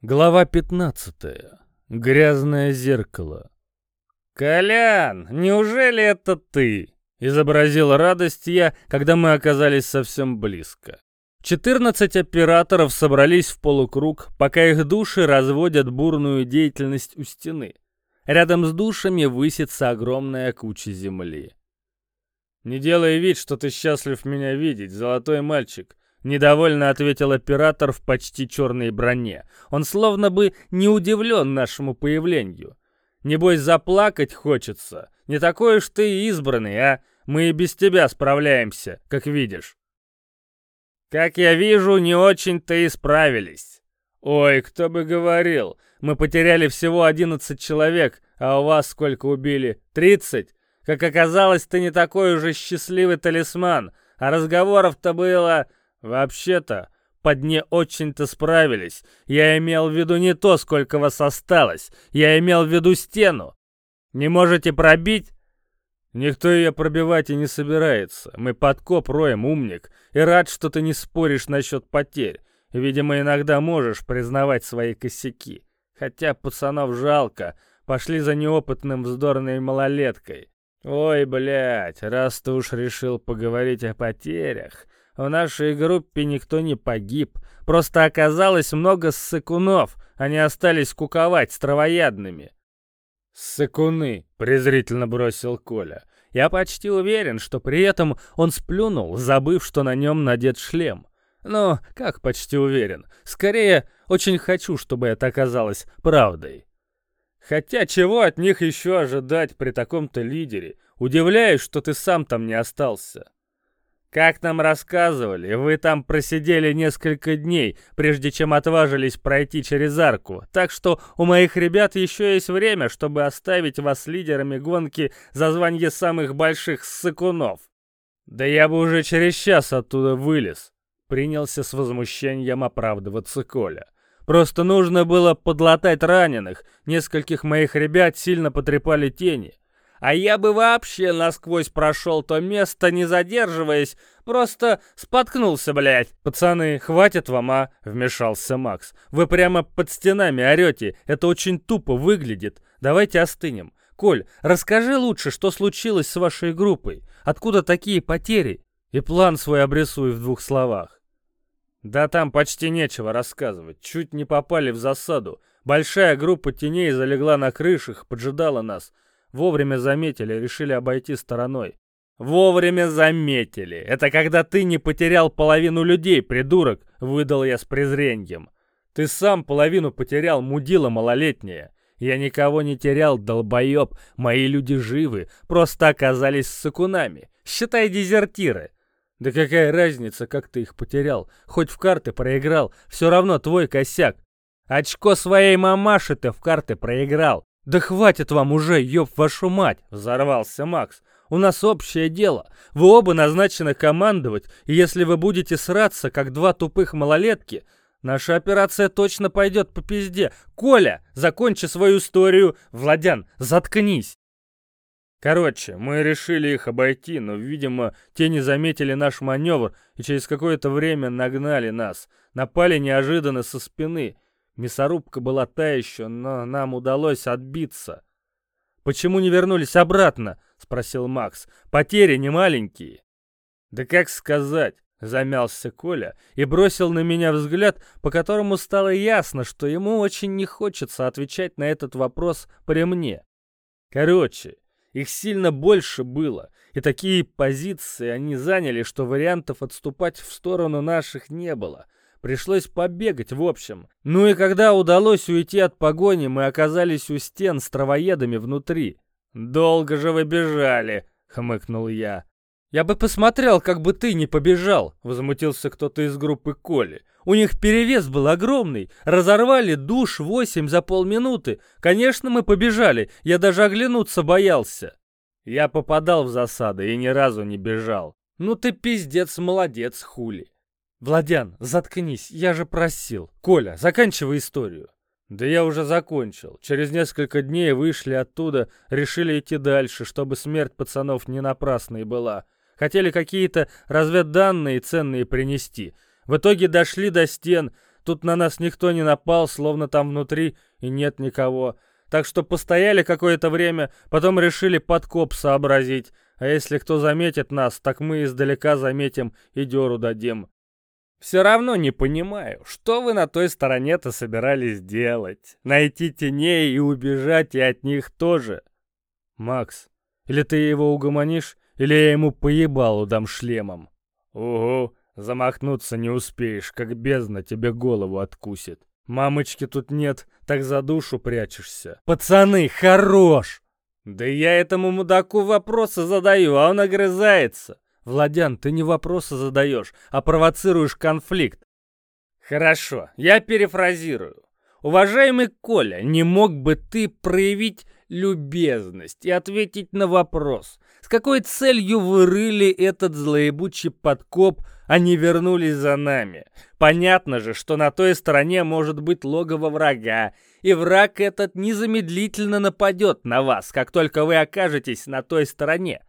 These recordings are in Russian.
Глава 15. Грязное зеркало. «Колян, неужели это ты?» — изобразил радость я, когда мы оказались совсем близко. 14 операторов собрались в полукруг, пока их души разводят бурную деятельность у стены. Рядом с душами высится огромная куча земли. «Не делай вид, что ты счастлив меня видеть, золотой мальчик», Недовольно ответил оператор в почти черной броне. Он словно бы не удивлен нашему появлению. Небось, заплакать хочется. Не такой уж ты избранный, а? Мы и без тебя справляемся, как видишь. Как я вижу, не очень-то и справились. Ой, кто бы говорил. Мы потеряли всего 11 человек, а у вас сколько убили? 30? Как оказалось, ты не такой уже счастливый талисман, а разговоров-то было... «Вообще-то, под не очень-то справились. Я имел в виду не то, сколько вас осталось. Я имел в виду стену. Не можете пробить?» «Никто ее пробивать и не собирается. Мы подкоп роем, умник, и рад, что ты не споришь насчет потерь. Видимо, иногда можешь признавать свои косяки. Хотя пацанов жалко, пошли за неопытным вздорной малолеткой. Ой, блядь, раз ты уж решил поговорить о потерях, в нашей группе никто не погиб. Просто оказалось много ссыкунов. Они остались куковать с травоядными. «Ссыкуны», — презрительно бросил Коля. Я почти уверен, что при этом он сплюнул, забыв, что на нем надет шлем. Но как почти уверен? Скорее, очень хочу, чтобы это оказалось правдой. Хотя чего от них еще ожидать при таком-то лидере? Удивляюсь, что ты сам там не остался. Как нам рассказывали, вы там просидели несколько дней, прежде чем отважились пройти через арку, так что у моих ребят еще есть время, чтобы оставить вас лидерами гонки за звание самых больших ссыкунов. Да я бы уже через час оттуда вылез, принялся с возмущением оправдываться Коля. Просто нужно было подлатать раненых, нескольких моих ребят сильно потрепали тени. А я бы вообще насквозь прошел то место, не задерживаясь, просто споткнулся, блядь. Пацаны, хватит вам, а? Вмешался Макс. Вы прямо под стенами орете, это очень тупо выглядит. Давайте остынем. Коль, расскажи лучше, что случилось с вашей группой. Откуда такие потери? И план свой обрисуй в двух словах. Да там почти нечего рассказывать. Чуть не попали в засаду. Большая группа теней залегла на крышах, поджидала нас. Вовремя заметили, решили обойти стороной. «Вовремя заметили! Это когда ты не потерял половину людей, придурок!» — выдал я с презрением. «Ты сам половину потерял, мудила малолетняя!» «Я никого не терял, долбоеб! Мои люди живы, просто оказались сыкунами! Считай дезертиры!» «Да какая разница, как ты их потерял? Хоть в карты проиграл, все равно твой косяк!» «Очко своей мамаши ты в карты проиграл! «Да хватит вам уже, ёб вашу мать!» — взорвался Макс. «У нас общее дело. Вы оба назначены командовать, и если вы будете сраться, как два тупых малолетки, наша операция точно пойдет по пизде. Коля, закончи свою историю. Владян, заткнись!» Короче, мы решили их обойти, но, видимо, те не заметили наш маневр и через какое-то время нагнали нас. Напали неожиданно со спины — Мясорубка была та еще, но нам удалось отбиться. «Почему не вернулись обратно?» — спросил Макс. «Потери не маленькие». «Да как сказать?» — замялся Коля и бросил на меня взгляд, по которому стало ясно, что ему очень не хочется отвечать на этот вопрос при мне. Короче, их сильно больше было, и такие позиции они заняли, что вариантов отступать в сторону наших не было — Пришлось побегать, в общем. Ну и когда удалось уйти от погони, мы оказались у стен с травоедами внутри. «Долго же вы бежали!» — хмыкнул я. «Я бы посмотрел, как бы ты не побежал!» — возмутился кто-то из группы Коли. «У них перевес был огромный. Разорвали душ восемь за полминуты. Конечно, мы побежали. Я даже оглянуться боялся». Я попадал в засады и ни разу не бежал. «Ну ты пиздец молодец, хули!» «Владян, заткнись, я же просил. Коля, заканчивай историю». «Да я уже закончил. Через несколько дней вышли оттуда, решили идти дальше, чтобы смерть пацанов не напрасной была. Хотели какие-то разведданные ценные принести. В итоге дошли до стен. тут на нас никто не напал, словно там внутри и нет никого. Так что постояли какое-то время, потом решили подкоп сообразить. А если кто заметит нас, так мы издалека заметим и дёру дадим. Все равно не понимаю, что вы на той стороне-то собирались делать? Найти теней и убежать, и от них тоже. Макс, или ты его угомонишь, или я ему поебалу дам шлемом. Угу, замахнуться не успеешь, как бездна тебе голову откусит. Мамочки тут нет, так за душу прячешься. Пацаны, хорош! Да я этому мудаку вопросы задаю, а он огрызается. Владян, ты не вопросы задаешь, а провоцируешь конфликт. Хорошо, я перефразирую. Уважаемый Коля, не мог бы ты проявить любезность и ответить на вопрос, с какой целью вы рыли этот злоебучий подкоп, а не вернулись за нами? Понятно же, что на той стороне может быть логово врага, и враг этот незамедлительно нападет на вас, как только вы окажетесь на той стороне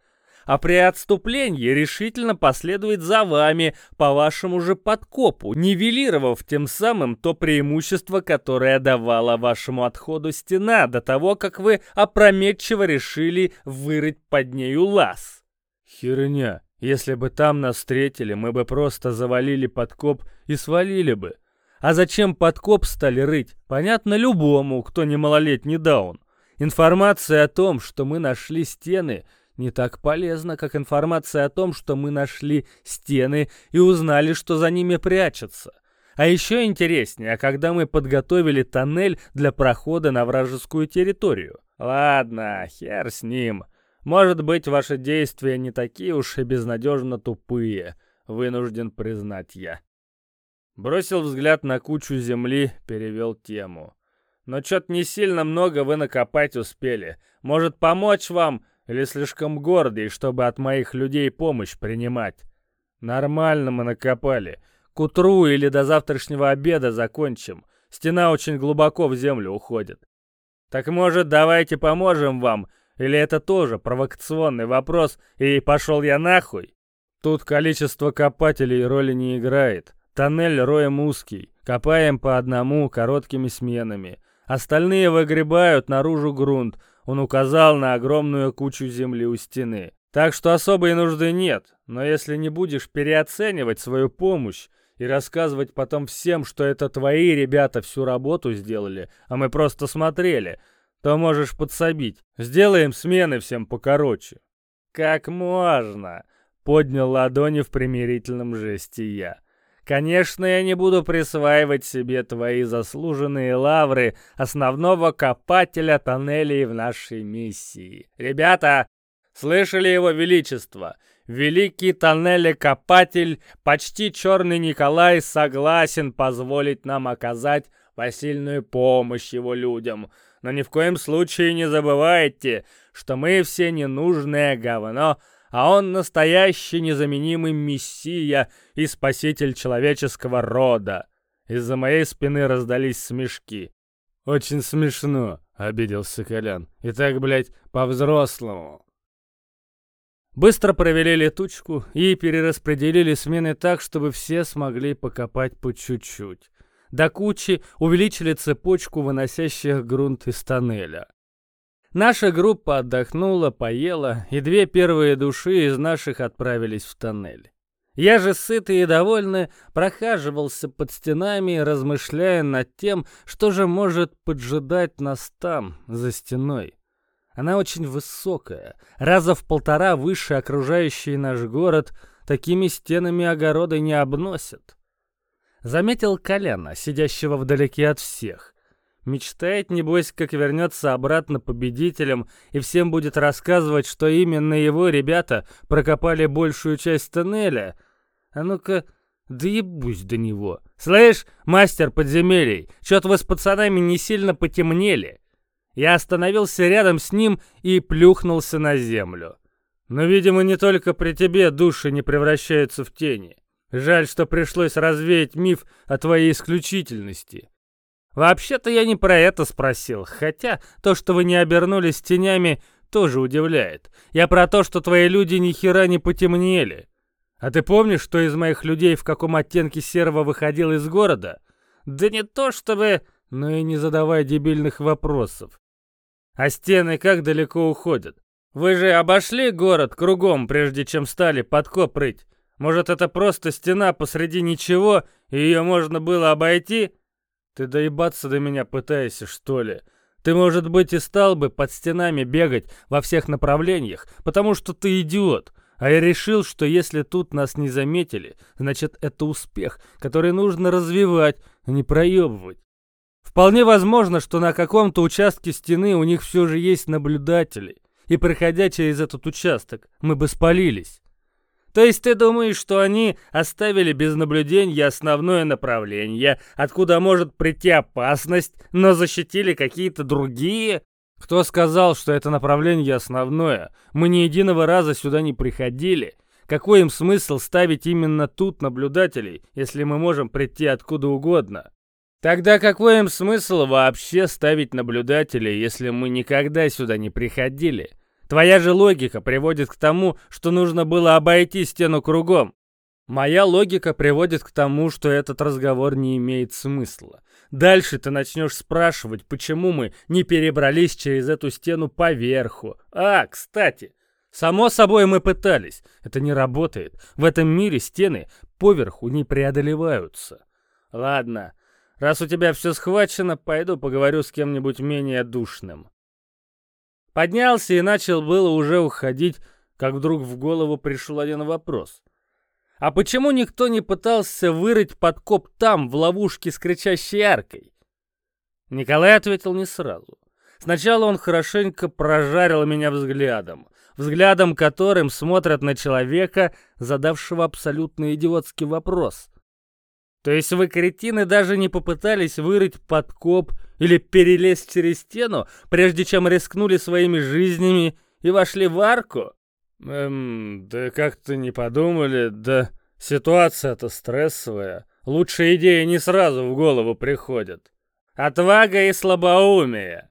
а при отступлении решительно последует за вами по вашему же подкопу, нивелировав тем самым то преимущество, которое давала вашему отходу стена до того, как вы опрометчиво решили вырыть под нею лаз. Херня. Если бы там нас встретили, мы бы просто завалили подкоп и свалили бы. А зачем подкоп стали рыть? Понятно любому, кто не малолетний даун. Информация о том, что мы нашли стены – не так полезно, как информация о том, что мы нашли стены и узнали, что за ними прячется. А еще интереснее, когда мы подготовили тоннель для прохода на вражескую территорию. Ладно, хер с ним. Может быть, ваши действия не такие уж и безнадежно тупые, вынужден признать я. Бросил взгляд на кучу земли, перевел тему. Но что-то не сильно много вы накопать успели. Может, помочь вам или слишком гордый, чтобы от моих людей помощь принимать? Нормально мы накопали. К утру или до завтрашнего обеда закончим. Стена очень глубоко в землю уходит. Так может, давайте поможем вам? Или это тоже провокационный вопрос, и пошел я нахуй? Тут количество копателей роли не играет. Тоннель роем узкий. Копаем по одному, короткими сменами. Остальные выгребают наружу грунт, он указал на огромную кучу земли у стены. Так что особой нужды нет, но если не будешь переоценивать свою помощь и рассказывать потом всем, что это твои ребята всю работу сделали, а мы просто смотрели, то можешь подсобить. Сделаем смены всем покороче. Как можно? Поднял ладони в примирительном жесте я. Конечно, я не буду присваивать себе твои заслуженные лавры основного копателя тоннелей в нашей миссии. Ребята, слышали его величество? Великий тоннелекопатель, почти черный Николай, согласен позволить нам оказать посильную помощь его людям. Но ни в коем случае не забывайте, что мы все ненужное говно, а он настоящий незаменимый мессия и спаситель человеческого рода. Из-за моей спины раздались смешки. «Очень смешно», — обиделся Колян. «И так, блядь, по-взрослому». Быстро провели летучку и перераспределили смены так, чтобы все смогли покопать по чуть-чуть. До кучи увеличили цепочку выносящих грунт из тоннеля. Наша группа отдохнула, поела, и две первые души из наших отправились в тоннель. Я же сытый и довольный прохаживался под стенами, размышляя над тем, что же может поджидать нас там, за стеной. Она очень высокая, раза в полтора выше окружающий наш город, такими стенами огороды не обносят. Заметил Коляна, сидящего вдалеке от всех. Мечтает, небось, как вернется обратно победителем и всем будет рассказывать, что именно его ребята прокопали большую часть тоннеля. А ну-ка, доебусь до него. Слышь, мастер подземелий, чё-то вы с пацанами не сильно потемнели. Я остановился рядом с ним и плюхнулся на землю. Но, видимо, не только при тебе души не превращаются в тени. Жаль, что пришлось развеять миф о твоей исключительности. Вообще-то я не про это спросил, хотя то, что вы не обернулись тенями, тоже удивляет. Я про то, что твои люди ни хера не потемнели. А ты помнишь, что из моих людей в каком оттенке серого выходил из города? Да не то чтобы... Но и не задавай дебильных вопросов. А стены как далеко уходят? Вы же обошли город кругом, прежде чем стали подкоп рыть. Может, это просто стена посреди ничего, и ее можно было обойти? Ты доебаться до меня пытаешься, что ли? Ты, может быть, и стал бы под стенами бегать во всех направлениях, потому что ты идиот. А я решил, что если тут нас не заметили, значит, это успех, который нужно развивать, а не проебывать. Вполне возможно, что на каком-то участке стены у них все же есть наблюдатели, и проходя через этот участок, мы бы спалились. То есть ты думаешь, что они оставили без наблюдения основное направление, откуда может прийти опасность, но защитили какие-то другие? Кто сказал, что это направление основное? Мы ни единого раза сюда не приходили. Какой им смысл ставить именно тут наблюдателей, если мы можем прийти откуда угодно? Тогда какой им смысл вообще ставить наблюдателей, если мы никогда сюда не приходили? Твоя же логика приводит к тому, что нужно было обойти стену кругом. Моя логика приводит к тому, что этот разговор не имеет смысла. Дальше ты начнешь спрашивать, почему мы не перебрались через эту стену поверху. А, кстати, само собой мы пытались. Это не работает. В этом мире стены поверху не преодолеваются. Ладно, раз у тебя все схвачено, пойду поговорю с кем-нибудь менее душным. Поднялся и начал было уже уходить, как вдруг в голову пришел один вопрос. А почему никто не пытался вырыть подкоп там, в ловушке с кричащей аркой? Николай ответил не сразу. Сначала он хорошенько прожарил меня взглядом, взглядом которым смотрят на человека, задавшего абсолютно идиотский вопрос. То есть вы, кретины, даже не попытались вырыть подкоп или перелезть через стену, прежде чем рискнули своими жизнями и вошли в арку? Эм, да как-то не подумали, да ситуация-то стрессовая. Лучшие идеи не сразу в голову приходят. Отвага и слабоумие.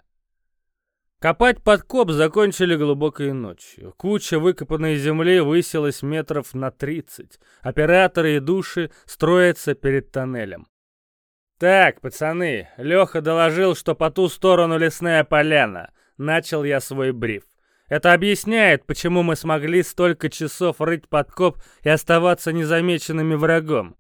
Копать подкоп закончили глубокой ночью. Куча выкопанной земли высилась метров на тридцать. Операторы и души строятся перед тоннелем. «Так, пацаны, Леха доложил, что по ту сторону лесная поляна». Начал я свой бриф. Это объясняет, почему мы смогли столько часов рыть подкоп и оставаться незамеченными врагом.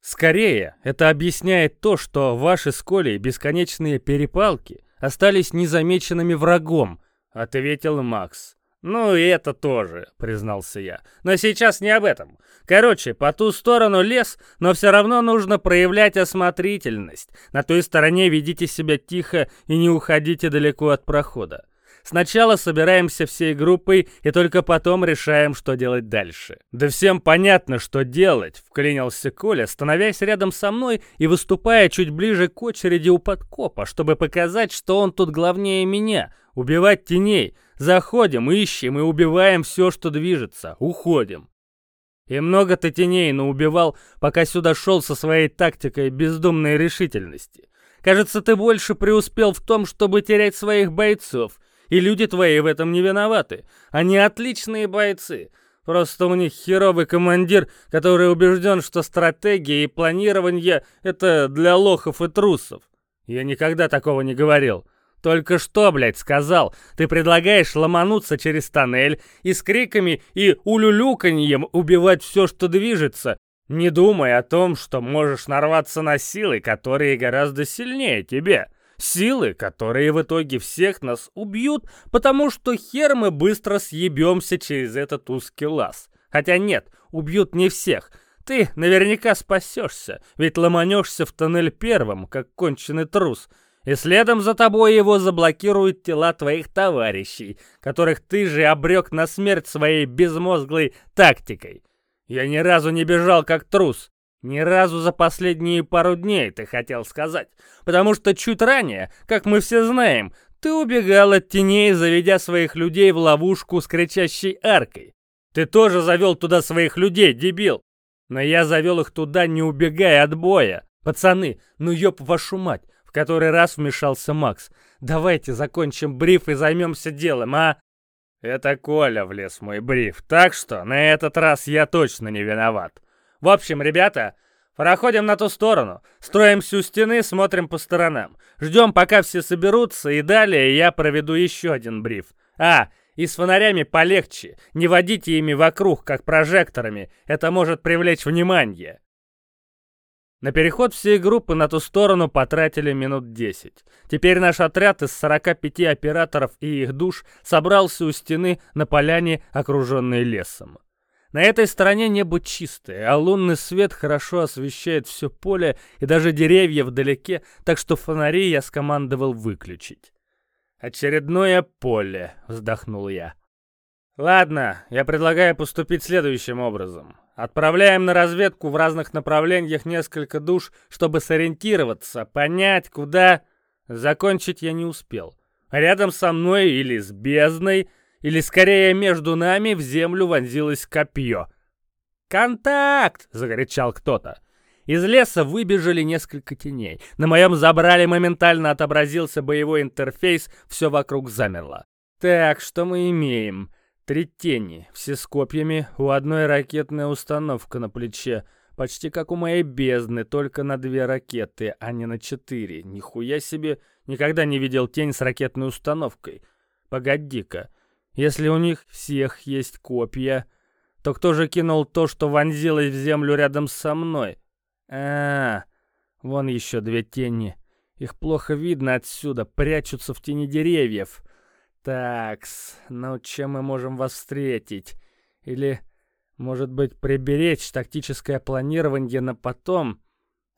Скорее, это объясняет то, что ваши с Колей бесконечные перепалки остались незамеченными врагом, ответил Макс. «Ну и это тоже», — признался я. «Но сейчас не об этом. Короче, по ту сторону лес, но все равно нужно проявлять осмотрительность. На той стороне ведите себя тихо и не уходите далеко от прохода. Сначала собираемся всей группой и только потом решаем, что делать дальше. Да всем понятно, что делать, вклинился Коля, становясь рядом со мной и выступая чуть ближе к очереди у подкопа, чтобы показать, что он тут главнее меня. Убивать теней. Заходим, ищем и убиваем все, что движется. Уходим. И много ты теней наубивал, пока сюда шел со своей тактикой бездумной решительности. Кажется, ты больше преуспел в том, чтобы терять своих бойцов, и люди твои в этом не виноваты. Они отличные бойцы. Просто у них херовый командир, который убежден, что стратегия и планирование — это для лохов и трусов. Я никогда такого не говорил. Только что, блядь, сказал? Ты предлагаешь ломануться через тоннель и с криками и улюлюканьем убивать все, что движется, не думая о том, что можешь нарваться на силы, которые гораздо сильнее тебя. Силы, которые в итоге всех нас убьют, потому что хер мы быстро съебемся через этот узкий лаз. Хотя нет, убьют не всех. Ты наверняка спасешься, ведь ломанешься в тоннель первым, как конченый трус. И следом за тобой его заблокируют тела твоих товарищей, которых ты же обрек на смерть своей безмозглой тактикой. Я ни разу не бежал как трус. Ни разу за последние пару дней, ты хотел сказать. Потому что чуть ранее, как мы все знаем, ты убегал от теней, заведя своих людей в ловушку с кричащей аркой. Ты тоже завел туда своих людей, дебил. Но я завел их туда, не убегая от боя. Пацаны, ну ёб вашу мать, который раз вмешался Макс. Давайте закончим бриф и займемся делом, а? Это Коля влез в мой бриф, так что на этот раз я точно не виноват. В общем, ребята, Проходим на ту сторону, строимся у стены, смотрим по сторонам. Ждем, пока все соберутся, и далее я проведу еще один бриф. А, и с фонарями полегче. Не водите ими вокруг, как прожекторами. Это может привлечь внимание. На переход всей группы на ту сторону потратили минут 10. Теперь наш отряд из 45 операторов и их душ собрался у стены на поляне, окруженной лесом. На этой стороне небо чистое, а лунный свет хорошо освещает все поле и даже деревья вдалеке, так что фонари я скомандовал выключить. «Очередное поле», — вздохнул я. «Ладно, я предлагаю поступить следующим образом. Отправляем на разведку в разных направлениях несколько душ, чтобы сориентироваться, понять, куда... Закончить я не успел. Рядом со мной или с бездной, или скорее между нами в землю вонзилось копье. «Контакт!» — закричал кто-то. Из леса выбежали несколько теней. На моем забрале моментально отобразился боевой интерфейс, все вокруг замерло. Так, что мы имеем? Три тени, все с копьями, у одной ракетная установка на плече. Почти как у моей бездны, только на две ракеты, а не на четыре. Нихуя себе, никогда не видел тень с ракетной установкой. Погоди-ка, если у них всех есть копья, то кто же кинул то, что вонзилось в землю рядом со мной? А, -а, -а вон еще две тени. Их плохо видно отсюда, прячутся в тени деревьев. Такс, ну чем мы можем вас встретить? Или, может быть, приберечь тактическое планирование на потом?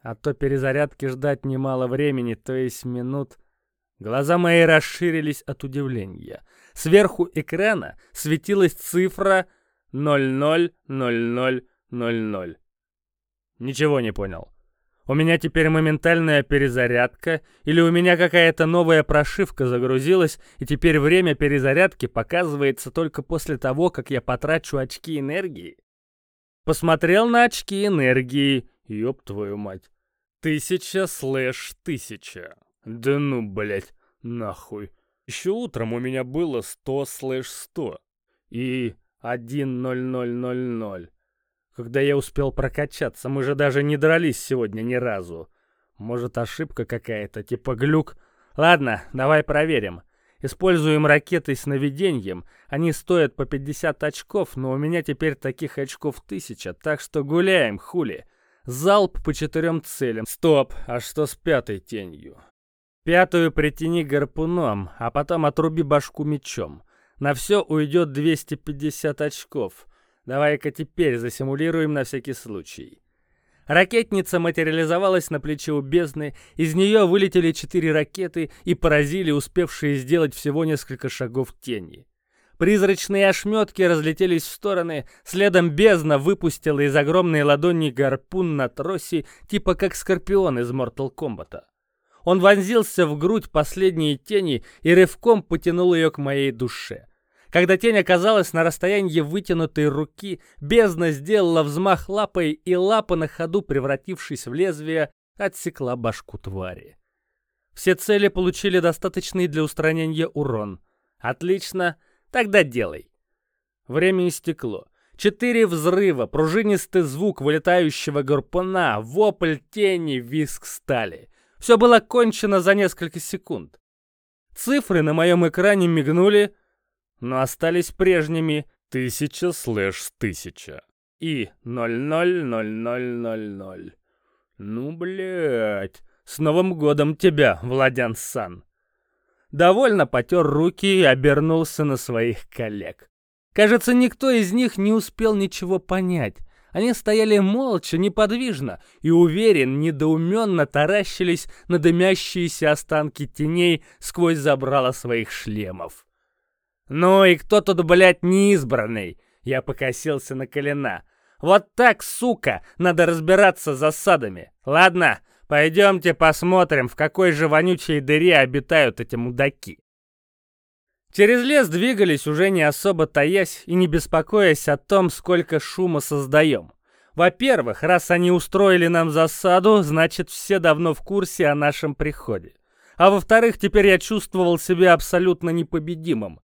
А то перезарядки ждать немало времени, то есть минут... Глаза мои расширились от удивления. Сверху экрана светилась цифра 000000. Ничего не понял. У меня теперь моментальная перезарядка, или у меня какая-то новая прошивка загрузилась, и теперь время перезарядки показывается только после того, как я потрачу очки энергии? Посмотрел на очки энергии, ёб твою мать. Тысяча слэш тысяча. Да ну, блять, нахуй. Еще утром у меня было сто слэш сто. И один ноль ноль ноль ноль когда я успел прокачаться. Мы же даже не дрались сегодня ни разу. Может, ошибка какая-то, типа глюк? Ладно, давай проверим. Используем ракеты с наведением. Они стоят по 50 очков, но у меня теперь таких очков тысяча, так что гуляем, хули. Залп по четырем целям. Стоп, а что с пятой тенью? Пятую притяни гарпуном, а потом отруби башку мечом. На все уйдет 250 очков. Давай-ка теперь засимулируем на всякий случай. Ракетница материализовалась на плече у бездны, из нее вылетели четыре ракеты и поразили успевшие сделать всего несколько шагов тени. Призрачные ошметки разлетелись в стороны, следом бездна выпустила из огромной ладони гарпун на тросе, типа как скорпион из Mortal Kombat. Он вонзился в грудь последней тени и рывком потянул ее к моей душе. Когда тень оказалась на расстоянии вытянутой руки, бездна сделала взмах лапой, и лапа на ходу, превратившись в лезвие, отсекла башку твари. Все цели получили достаточный для устранения урон. Отлично, тогда делай. Время истекло. Четыре взрыва, пружинистый звук вылетающего гарпуна, вопль тени, виск стали. Все было кончено за несколько секунд. Цифры на моем экране мигнули, но остались прежними 1000 слэш 1000 и 000000. Ну, блядь, с Новым годом тебя, Владян Сан. Довольно потер руки и обернулся на своих коллег. Кажется, никто из них не успел ничего понять. Они стояли молча, неподвижно и, уверен, недоуменно таращились на дымящиеся останки теней сквозь забрала своих шлемов. «Ну и кто тут, блядь, неизбранный?» Я покосился на колена. «Вот так, сука, надо разбираться с засадами. Ладно, пойдемте посмотрим, в какой же вонючей дыре обитают эти мудаки». Через лес двигались, уже не особо таясь и не беспокоясь о том, сколько шума создаем. Во-первых, раз они устроили нам засаду, значит, все давно в курсе о нашем приходе. А во-вторых, теперь я чувствовал себя абсолютно непобедимым.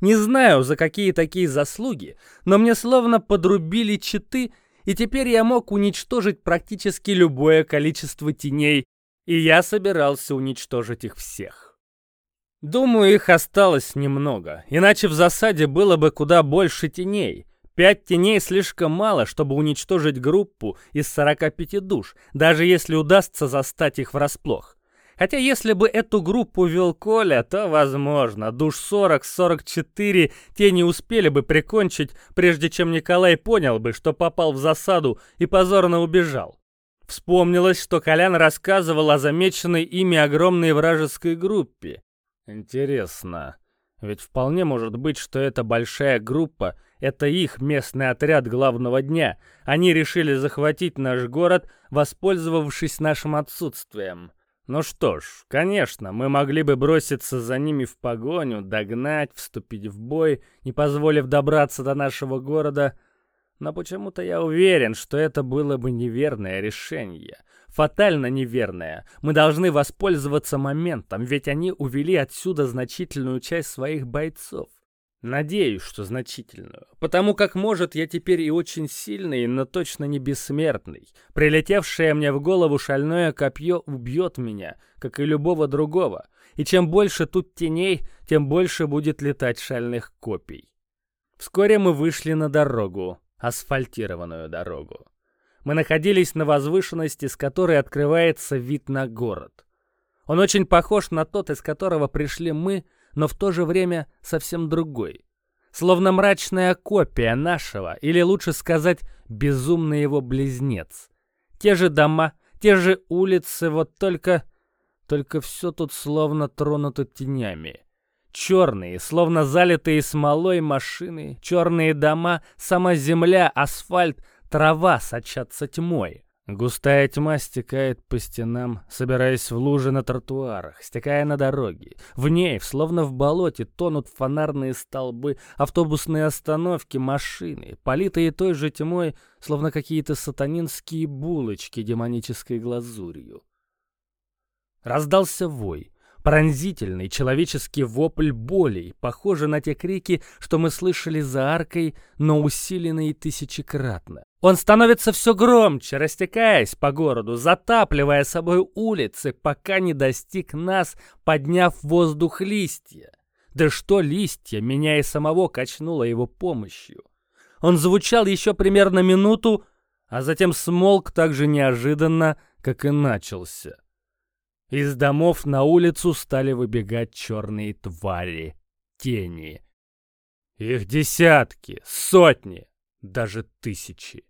Не знаю, за какие такие заслуги, но мне словно подрубили читы, и теперь я мог уничтожить практически любое количество теней, и я собирался уничтожить их всех. Думаю, их осталось немного, иначе в засаде было бы куда больше теней. Пять теней слишком мало, чтобы уничтожить группу из 45 душ, даже если удастся застать их врасплох. Хотя если бы эту группу вел Коля, то, возможно, душ 40-44 те не успели бы прикончить, прежде чем Николай понял бы, что попал в засаду и позорно убежал. Вспомнилось, что Колян рассказывал о замеченной ими огромной вражеской группе. Интересно, ведь вполне может быть, что эта большая группа — это их местный отряд главного дня. Они решили захватить наш город, воспользовавшись нашим отсутствием. Ну что ж, конечно, мы могли бы броситься за ними в погоню, догнать, вступить в бой, не позволив добраться до нашего города — но почему-то я уверен, что это было бы неверное решение. Фатально неверное. Мы должны воспользоваться моментом, ведь они увели отсюда значительную часть своих бойцов. Надеюсь, что значительную. Потому как, может, я теперь и очень сильный, но точно не бессмертный. Прилетевшее мне в голову шальное копье убьет меня, как и любого другого. И чем больше тут теней, тем больше будет летать шальных копий. Вскоре мы вышли на дорогу асфальтированную дорогу. Мы находились на возвышенности, с которой открывается вид на город. Он очень похож на тот, из которого пришли мы, но в то же время совсем другой. Словно мрачная копия нашего, или лучше сказать, безумный его близнец. Те же дома, те же улицы, вот только... Только все тут словно тронуто тенями. Черные, словно залитые смолой машины, черные дома, сама земля, асфальт, трава сочатся тьмой. Густая тьма стекает по стенам, собираясь в лужи на тротуарах, стекая на дороги. В ней, словно в болоте, тонут фонарные столбы, автобусные остановки, машины, политые той же тьмой, словно какие-то сатанинские булочки демонической глазурью. Раздался вой. Пронзительный человеческий вопль боли, похожий на те крики, что мы слышали за аркой, но усиленные тысячекратно. Он становится все громче, растекаясь по городу, затапливая собой улицы, пока не достиг нас, подняв в воздух листья. Да что листья, меня и самого качнуло его помощью. Он звучал еще примерно минуту, а затем смолк так же неожиданно, как и начался. Из домов на улицу стали выбегать черные твари, тени. Их десятки, сотни, даже тысячи.